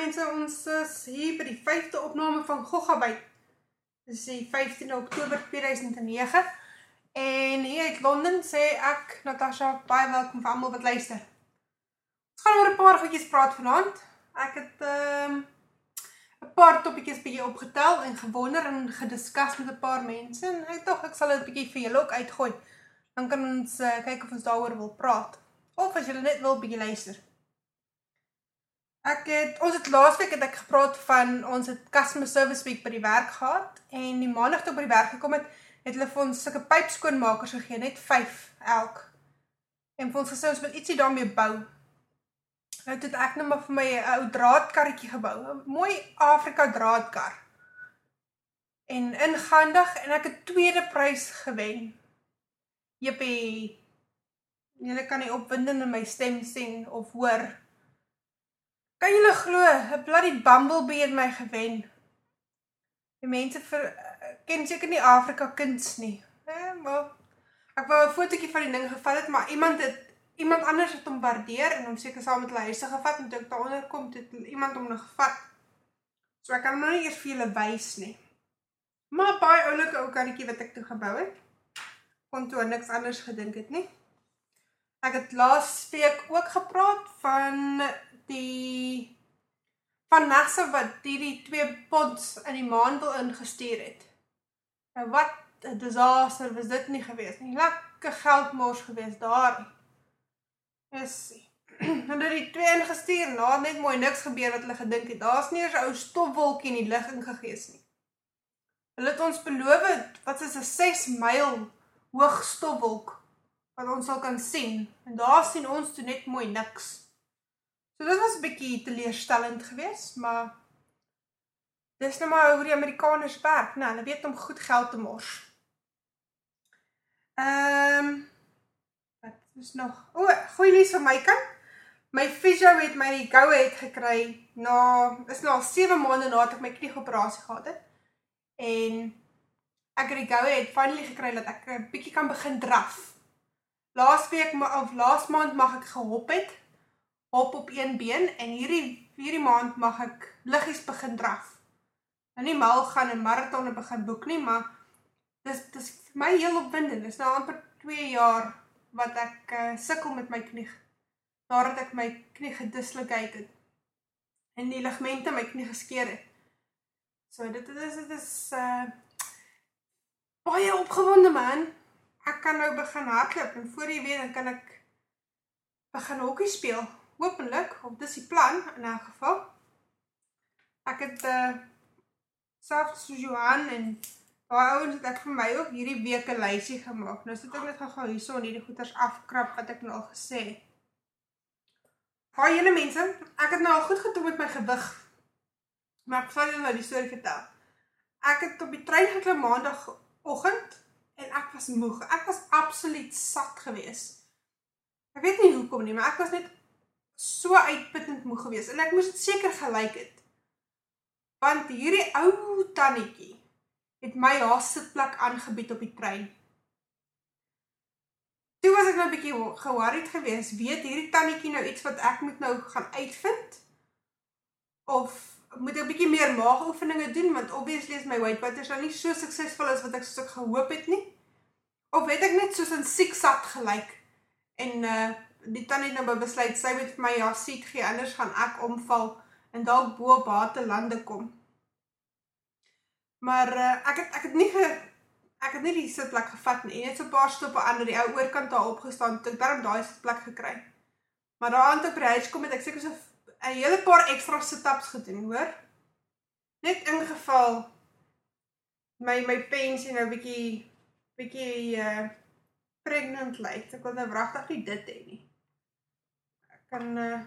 mense, ons is hier by die 5de opname van Goggabyt. Dis die 15 Oktober 2009. En hier uit Londen sê ek Natasha baie welkom vir almal wat luister. Ons gaan oor 'n paar goedjies praat vanaand. Ek het ehm um, 'n paar toppietjies bietjie opgetel en gewonder en gediskus met 'n paar mense en ek dink ek sal dit bietjie vir julle ook uitgooi. Dan kan ons uh, kyk of ons daaroor wil praat of as julle net wil bietjie luister. Ek het ons het laasweek het ek gepraat van ons het customer service week by die werk gehad en die maandag toe by die werk gekom het, het hulle vir ons sulke pypskoonmakers gegee, net 5 elk. En vir ons gesê ons moet ietsie daarmee bou. Nou het ek nou maar vir my 'n ou draadkarretjie gebou, 'n mooi Afrika draadkar. En ingandig en ek het tweede prys gewen. Jippie. Julle kan nie opwindend in my stem sien of hoor Kan julle glo, 'n bloody bumblebee het my gewen. Die mense vir ken seker nie Afrika kuns nie. Hè, maar ek wou 'n fotootjie van die ding gevat het, maar iemand het iemand anders het hom waardeer en hom seker saam met hulle huise gevat en toe ek daaronder kom, het iemand hom nog gevat. So ek kan hom nou nie eers vir julle wys nie. Maar baie oulike ou karretjie wat ek toe gebou het. Kon toe niks anders gedink het nie. Ek het laas week ook gepraat van die van NASA wat hierdie twee pods in die maan wil ingestuur het. Nou wat 'n disaster was dit nie gewees nie. Lekker geldmors gewees daar. Is en dit die twee ingestuur, nou net mooi niks gebeur wat hulle gedink het. Daar's nie eens 'n ou stofwolkie in die lug ingegees nie. Hulle het ons beloof wat is 'n 6 myl hoog stofwolk wat ons sal kan sien. En daar sien ons toe net mooi niks. So dit was 'n bietjie teleurstellend geweest, maar dis nou maar hoe die Amerikaners werk, né? Nou, hulle weet om goed geld te mors. Ehm um, wat is nog? O, goeie nuus vir my kan. My fisio het my goue het gekry na is nou al 7 maande nadat ek my knieoperasie gehad het. En ek het die goue het finally gekry dat ek 'n bietjie kan begin draf. Laasweek of laas maand mag ek gehop het hop op een been en hierdie hierdie maand mag ek liggies begin draf. Nou nie mal gaan en maratonne begin boek nie, maar dis dis vir my heel opwindend. Dis nou amper 2 jaar wat ek uh, sukkel met my knie. Nadat ek my knie gedislokeer het en die ligamente my knie geskeur het. So dit is dit is uh baie opgewonde man. Ek kan nou begin hardloop en voor jy weet dan kan ek begin hokkie speel hopelik of dis die plan in 'n geval. Ek het uh eh, self so Johan en daai ouens het ek vir my ook hierdie week 'n lysie gemaak. Nou sit ek net gou-gou hierso en hierdie goeters afkrap wat ek nou al gesê het. Haai julle mense, ek het nou al goed gedoen met my gewig. Maar ek sal julle nou die storie vertel. Ek het op die trein geklim maandagooggend en ek was moeg. Ek was absoluut sat geweest. Ek weet nie hoekom nie, maar ek was net so uitputtend moeg gewees en ek moes dit seker gelyk het. Want hierdie ou tannetjie het my haar sitplek aangebied op die trein. Toe was ek nou 'n bietjie ge-worried geweest, weet hierdie tannetjie nou iets wat ek moet nou gaan uitvind? Of moet ek bietjie meer maagoefeninge doen want obviously is my weight watchers nou nie so suksesvol as wat ek soos ek gehoop het nie. Of weet ek net soos 'n siek sat gelyk en uh die tannie nou besluit sy moet vir my ja siek gee anders gaan ek omval en dalk bo op bate lande kom. Maar uh, ek het ek het nie ge, ek het nie die sitplek gevat nie. Net so 'n paar stoppe aan die ou oorkant daar opgestaan toe ek daarom daai sitplek gekry. Maar daaraan toe by huis kom het ek seker so 'n hele paar ekstra sit-ups gedoen, hoor. Net ingeval my my pensie nou bietjie bietjie uh pregnant lyk. Ek wil nou wragtig nie dit hê nie kan uh,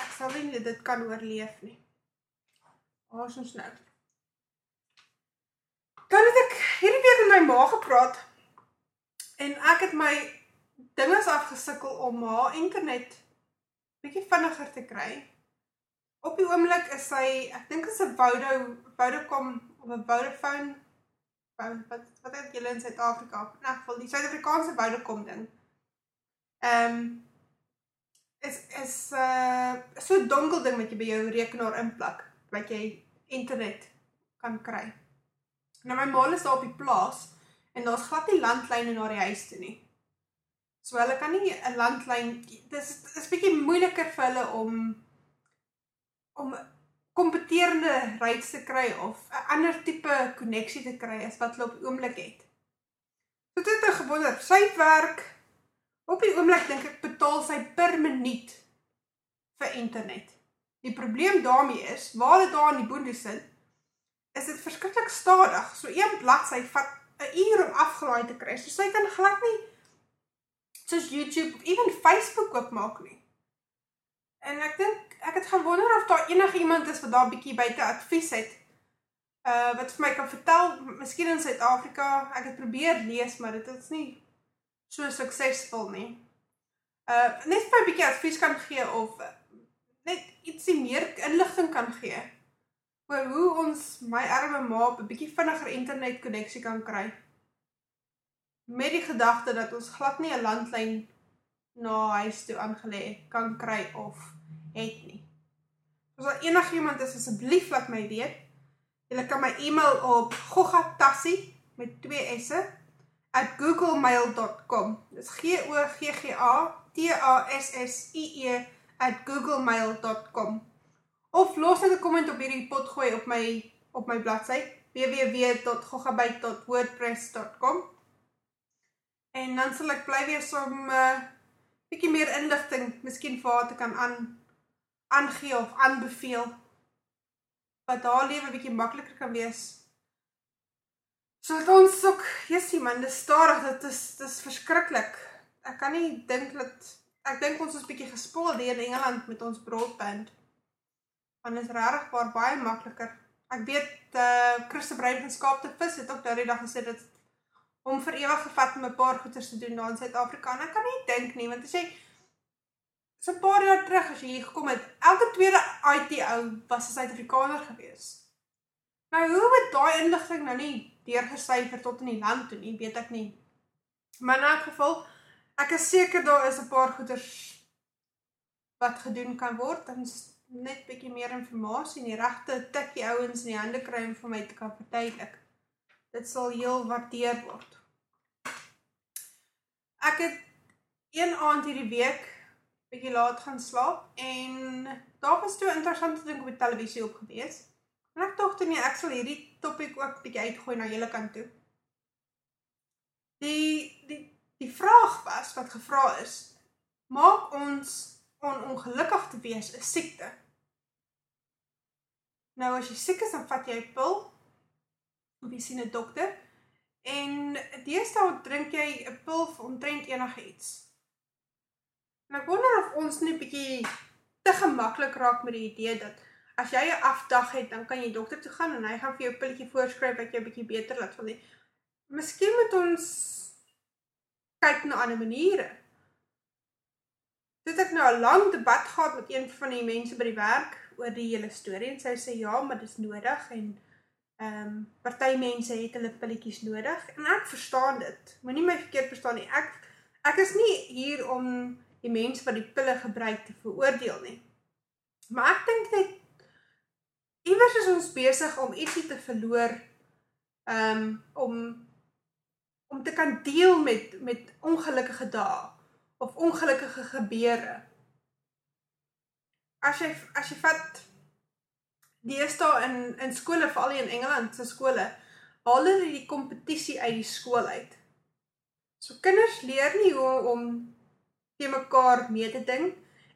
ek sal nie dit kan oorleef nie. Ons ons nou. Dan het ek hierdie week met my ma gepraat en ek het my dinge afgesukkel om haar internet bietjie vinniger te kry. Op die oomblik is sy, ek dink dit is 'n Vodafone Vodacom of 'n Vodafone wat wat het julle in Suid-Afrika? In elk geval die Suid-Afrikaanse Vodacom ding. Ehm um, is is uh so 'n donker ding wat jy by jou rekenaar inplak wat jy internet kan kry. Nou my ma is daar op die plaas en daar's glad nie landlyne na die huis toe nie. So hulle kan nie 'n landlyn dis is bietjie moeiliker vir hulle om om kompeterende rates te kry of 'n ander tipe koneksie te kry as wat hulle op die oomblik het. So dit het gewonder, sy werk op die oomblik dink ek betaal sy per minuut vir internet. Die probleem daarmee is, waar dit daar in die boonde sit, is dit verskriklik stadig. So een bladsy vat 'n uur om afgelaai te kry. So sy kan glad nie soos YouTube of ewen Facebook oopmaak nie. En ek dink ek het gewonder of daar enige iemand is wat daar bietjie buite advies het. Uh wat vir my kan vertel, miskien in Suid-Afrika, ek het probeer lees, maar dit is nie so suksesvol nie. Uh net vir 'n bietjie advies kan gee of uh, net ietsie meer inligting kan gee oor hoe ons my arme ma 'n bietjie vinniger internet koneksie kan kry met die gedagte dat ons glad nie 'n landlyn na huis toe aangelê kan kry of het nie. As daar enigiemand is asseblief laat my weet. Jy kan my e-mail op gogatassie met 2 s'e @googlemail.com. Dis G O G G A T A S S I E @googlemail.com. Of los net 'n komment op hierdie pot gooi op my op my bladsy www.gogabyte.wordpress.com En dan sal ek bly wees om 'n uh, bietjie meer inligting miskien vir haar te kan aan aangee of aanbeveel wat haar lewe bietjie makliker kan wees. So dat ons ook, jessie man, dis stadig, dit is dis verskriklik. Ek kan nie dink dat ek dink ons is bietjie gespoel hier in Engeland met ons broadband. Want dit is regtig baie makliker. Ek weet eh uh, Christe Brein van Skaapte Vis het ook daardie dag gesê dat om vir ewig gevat om 'n paar goeders te doen daar in Suid-Afrika. Ek kan nie dink nie want as jy so 'n paar jaar terug as jy hier gekom het, elke tweede IT ou was 'n Suid-Afrikaner gewees. Nou hoe het daai inligting nou nie deurgesyfer tot in die land toe nie, weet ek nie. Maar in elk geval, ek is seker daar is 'n paar goeders wat gedoen kan word en net bietjie meer inligting en die regte tikkie ouens in die hande kry om vir my te kan verduidelik dit sal heel waardeer word. Ek het een aand hierdie week bietjie laat gaan slaap en daar was toe 'n interessante ding op die televisie op gewees. En ek dink toe nee, ek sal hierdie topik ook bietjie uitgooi na julle kant toe. Die die die vraag was wat gevra is: Maak ons on ongelukkig te wees 'n siekte? Nou as jy siek is, dan vat jy 'n pil of jy sien 'n dokter en deesdae drink jy 'n pil vir omtrent enige iets. En ek wonder of ons net bietjie te gemaklik raak met die idee dat as jy 'n afdag het, dan kan jy dokter toe gaan en hy gaan vir jou 'n pilletjie voorskryf wat jou bietjie beter laat voel. Miskien moet ons kyk na ander maniere. Dit het nou 'n lang debat gehad met een van die mense by die werk oor die hele storie en sy sê ja, maar dit is nodig en Ehm um, party mense het hulle pilletjies nodig en ek verstaan dit. Moenie my verkeerd verstaan nie. Ek ek is nie hier om die mense wat die pille gebruik te veroordeel nie. Maar ek dink net iewers is ons besig om ietsie te verloor ehm um, om om te kan deel met met ongelukkige dae of ongelukkige gebeure. As jy as jy vat deesdae in in skole veral in Engeland se skole haal hulle die kompetisie uit die skool uit. So kinders leer nie hoe om te mekaar mee te ding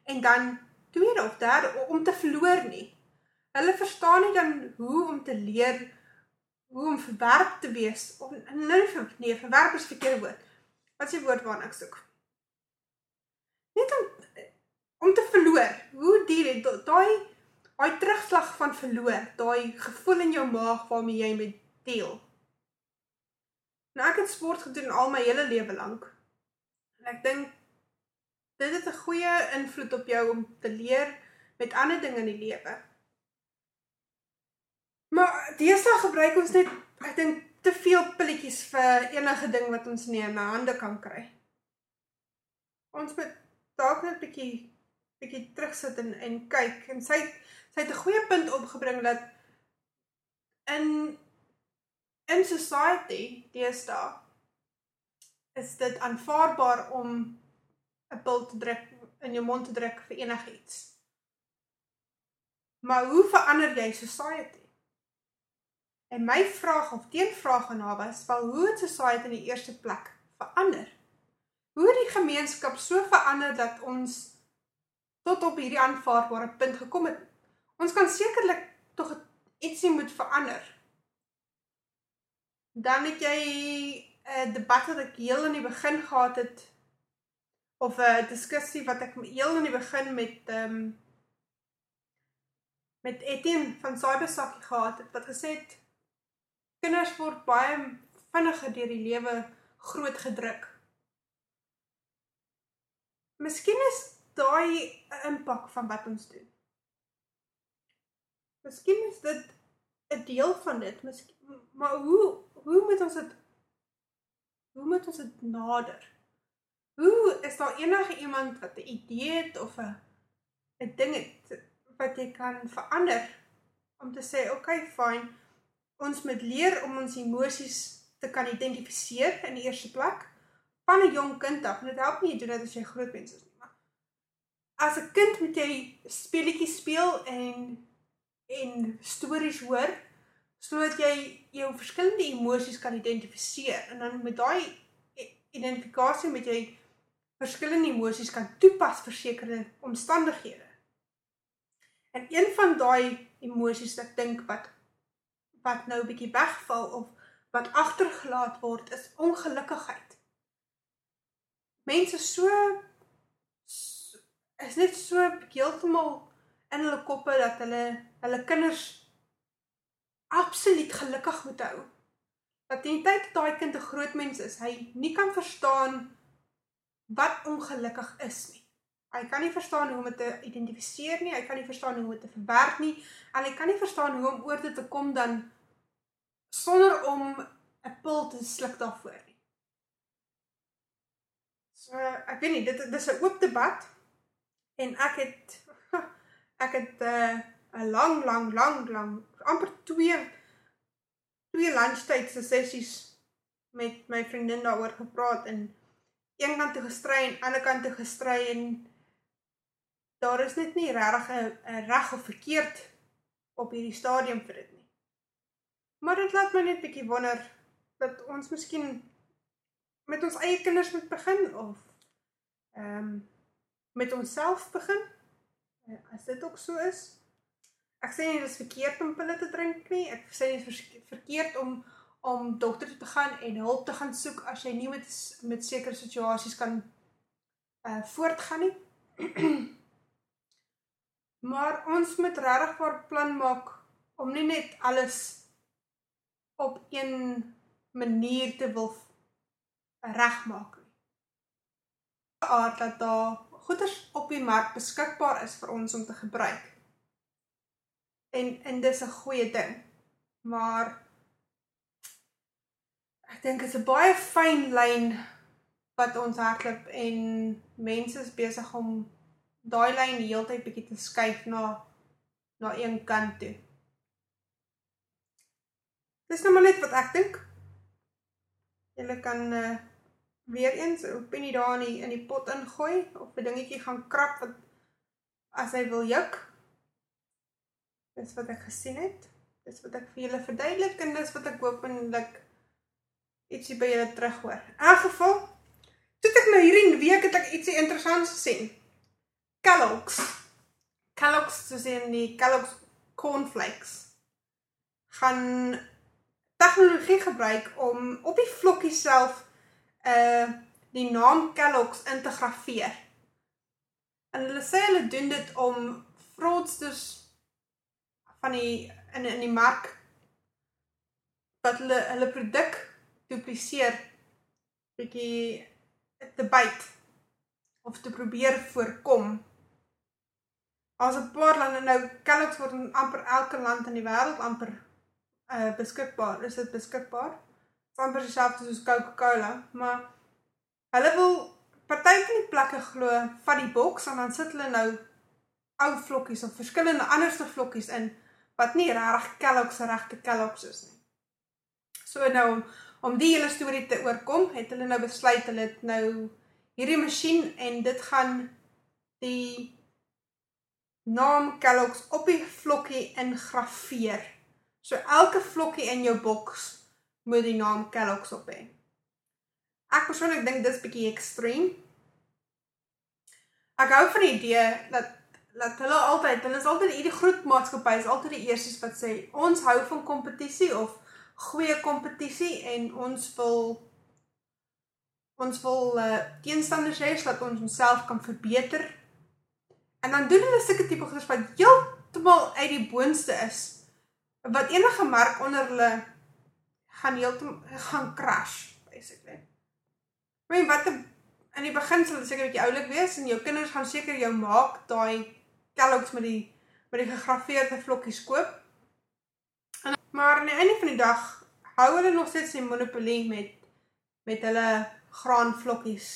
en dan tweede of derde om te verloor nie. Hulle verstaan nie dan hoe om te leer hoe om verwerp te wees of nee nee verwerp is verkeerde woord. Wat is die woord waarna ek soek? Net om om te verloor. Hoe die daai daai terugslag van verloor, daai gevoel in jou maag waarmee jy met deel. Nou ek het sport gedoen al my hele lewe lank. En ek dink dit het 'n goeie invloed op jou om te leer met ander dinge in die lewe. Maar deesdae gebruik ons net ek dink te veel pilletjies vir enige ding wat ons nie in hande kan kry. Ons moet dalk net 'n bietjie bietjie terugsit en en kyk en sy sy het 'n goeie punt opgebring dat in in society deesdae is dit aanvaarbaar om 'n pil te druk in jou mond te druk vir enigiets. Maar hoe verander jy society? En my vraag of teenvraag aan haar was, "Wel, hoe het society in die eerste plek verander?" Hoe het die gemeenskap so verander dat ons tot op hierdie aanvaarbare punt gekom het? Ons kan sekerlik tog ietsie moet verander. Dan het jy 'n debat wat ek heel in die begin gehad het of 'n diskussie wat ek heel in die begin met ehm um, met Etienne van Cybersakkie gehad het wat gesê het kinders word baie vinniger deur die lewe groot gedruk. Miskien is daai 'n impak van wat ons doen. Miskien is dit 'n deel van dit, miskien maar hoe hoe moet ons dit hoe moet ons dit nader? Hoe is daar enige iemand wat 'n idee het of 'n 'n ding het wat jy kan verander om te sê, "Oké, okay, fyn. Ons moet leer om ons emosies te kan identifiseer in die eerste plek van 'n jong kind af. Dit help nie jy doen dit as jy groot mens is as 'n kind moet jy speletjies speel en en stories hoor sodat jy jou verskillende emosies kan identifiseer en dan met daai identifikasie met jy verskillende emosies kan toepas vir sekere omstandighede. En een van daai emosies wat ek dink wat wat nou 'n bietjie wegval of wat agtergelaat word is ongelukkigheid. Mense so, is net so heeltemal in hulle koppe dat hulle hulle kinders absoluut gelukkig moet hou. Dat die tyd dat daai kind 'n groot mens is, hy nie kan verstaan wat ongelukkig is nie. Hy kan nie verstaan hoe om dit te identifiseer nie, hy kan nie verstaan hoe om dit te verwerk nie, en hy kan nie verstaan hoe om oor dit te kom dan sonder om 'n pil te sluk daarvoor nie. So ek weet nie, dit dis 'n oop debat en ek het ek het 'n uh, lang lang lang lang amper 2 twee lunchtydse sessies met my vriendin daaroor gepraat en een kant toe gestry en ander kant toe gestry en daar is net nie regtig 'n reg of verkeerd op hierdie stadium vir dit nie. Maar dit laat my net bietjie wonder dat ons miskien met ons eie kinders moet begin of ehm um, met onsself begin. Eh, as dit ook so is. Ek sê nie dis verkeerd om pille te drink nie. Ek sê nie verkeerd om om dokter toe te gaan en hulp te gaan soek as jy nie met met sekere situasies kan uh voortgaan nie. maar ons moet regtig 'n plan maak om nie net alles op een manier te wil regmaak nie. Aard dat daar goeders op die mark beskikbaar is vir ons om te gebruik. En en dis 'n goeie ding. Maar ek dink dit is 'n baie fyn lyn wat ons hardloop en mense is besig om daai lyn heeltyd bietjie te skuif na na een kant toe. Dis nou maar net wat ek dink. Julle kan uh, weer eens 'n opinie daar in die, in die pot ingooi of 'n dingetjie gaan krap wat as hy wil juk. Dis wat ek gesien het. Dis wat ek vir julle verduidelik en dis wat ek hopelik ietsie by julle terughoor. In elk geval, toe ek nou hierdie week het ek ietsie interessants gesien. Kellogg's. Kellogg's soos in die Kellogg's cornflakes gaan tegnologie gebruik om op die vlokkie self uh die naam Kellogg's in te grafeer. En hulle sê hulle doen dit om fraudsters van die in in die mark wat hulle hulle produk dupliseer bietjie te byt of te probeer voorkom. As 'n paar lande nou Kellogg's word in amper elke land in die wêreld amper uh beskikbaar. Is dit beskikbaar? Amper dieselfde soos Coca-Cola, maar hulle wil party van die plekke glo van die boks en dan sit hulle nou ou vlokkies of verskillende anderste vlokkies in wat nie regtig Kellogg's regte Kellogg's is nie. So nou om, om die hele storie te oorkom, het hulle nou besluit hulle het nou hierdie masjien en dit gaan die naam Kellogg's op die vlokkie ingrafeer. So elke vlokkie in jou boks moet die naam Kellogg's op hê. Ek persoonlik dink dis bietjie ekstreem. Ek hou van die idee dat dat hulle altyd, hulle is altyd hierdie groot maatskappye is altyd die eerstes wat sê ons hou van kompetisie of goeie kompetisie en ons wil ons wil uh, teenstanders hê sodat ons onsself kan verbeter. En dan doen hulle sulke tipe goeders wat heeltemal uit die boonste is wat enige merk onder hulle gaan heeltemal gaan crash basically. Maar wat in die begin sal dit seker 'n bietjie oulik wees en jou kinders gaan seker jou maak daai Kellogg's met die met die gegraveerde vlokkies koop. En, maar aan die einde van die dag hou hulle nog steeds die monopolie met met hulle graanvlokkies.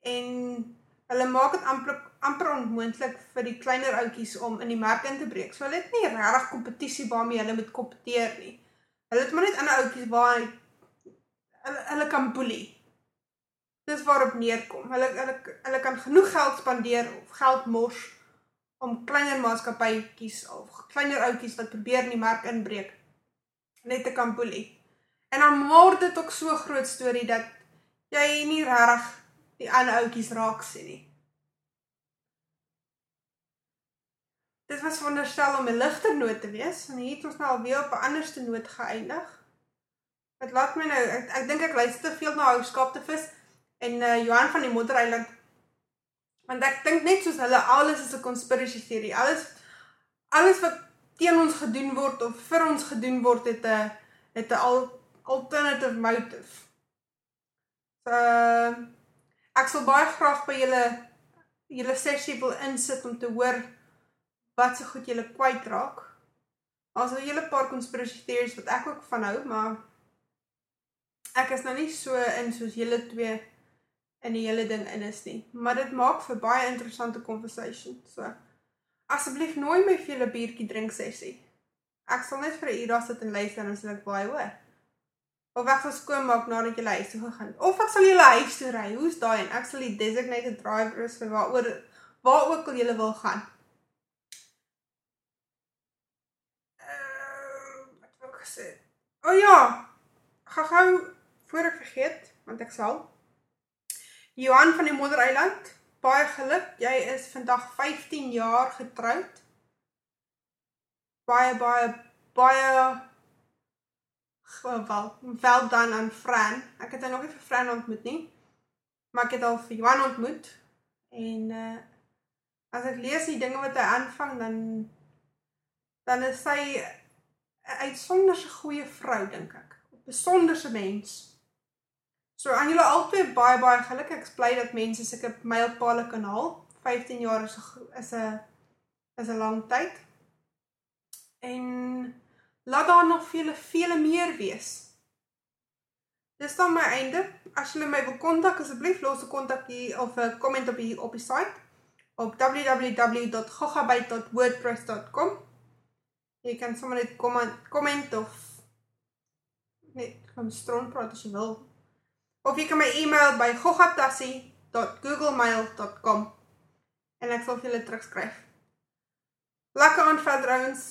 En hulle maak dit amper amper onmoontlik vir die kleiner ouetjies om in die mark in te breek. So hulle het nie regtig kompetisie waarmee hulle moet kompeteer nie. Hulle het maar net ander ouetjies waar hulle hulle kan boelie. Dis waarop neerkom. Hulle hulle hulle kan genoeg geld spandeer of geld mors om kleiner maatskappytjies of kleiner ouetjies wat probeer in die mark inbreek net te kan boelie. En dan word dit ook so groot storie dat jy nie regtig die ander ouetjies raak sien nie. Dit was wonderstel om 'n ligter noot te wees en hier het ons nou alweer op 'n anderste noot geëindig. Dit laat my nou ek, ek dink ek luister te veel na ou skaap te vis en uh, Johan van die Moddereiland Want ek dink net soos hulle alles is 'n conspiracy theory. Alles alles wat teen ons gedoen word of vir ons gedoen word het 'n het 'n al alternative motive. So ek sal baie graag by julle julle sessie wil insit om te hoor wat se so goed julle kwyt raak. Ons het 'n hele paar conspiracy theories wat ek ook van hou, maar ek is nou nie so in soos julle twee in die hele ding in is nie. Maar dit maak vir baie interessante conversation. So asseblief nooi my vir 'n biertjie drink sessie. Ek sal net vir 'n uur daar sit en luister en as ek baie hoor. Of ek sal skoon maak nadat jy huis toe gegaan. Of ek sal julle huis toe ry. Hoe's daai en ek sal die designated driver is vir waaroor waar ook al jy wil gaan. Uh, gesê? O oh, ja. Gou-gou voor ek vergeet, want ek sal Johan van die Moddereiland, baie geluk. Jy is vandag 15 jaar getroud. Baie baie baie wel, wel dan aan Fran. Ek het nog nie vir Fran ontmoet nie. Maar ek het al vir Johan ontmoet en uh as ek lees die dinge wat hy aanvang dan dan is hy 'n uitsonderse goeie vrou dink ek. 'n Besonderse mens. So aan julle albei baie baie geluk. Ek is bly dat mense sulke mylpale kan haal. 15 jaar is 'n is 'n is 'n lang tyd. En laat daar nog vele vele meer wees. Dis dan my einde. As jy my wil kontak, asseblief los 'n kontak hier of 'n komment op hier op die site op www.gogabait.wordpress.com. Jy kan sommer net komment of net kom stroom praat as jy wil of jy kan my e-mail by goggatassie.googlemail.com en ek sal vir julle terugskryf. Lekker aan verder ouens.